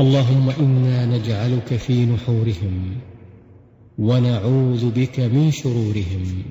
اللهم إنا نجعلك في نحورهم ونعوذ بك من شرورهم.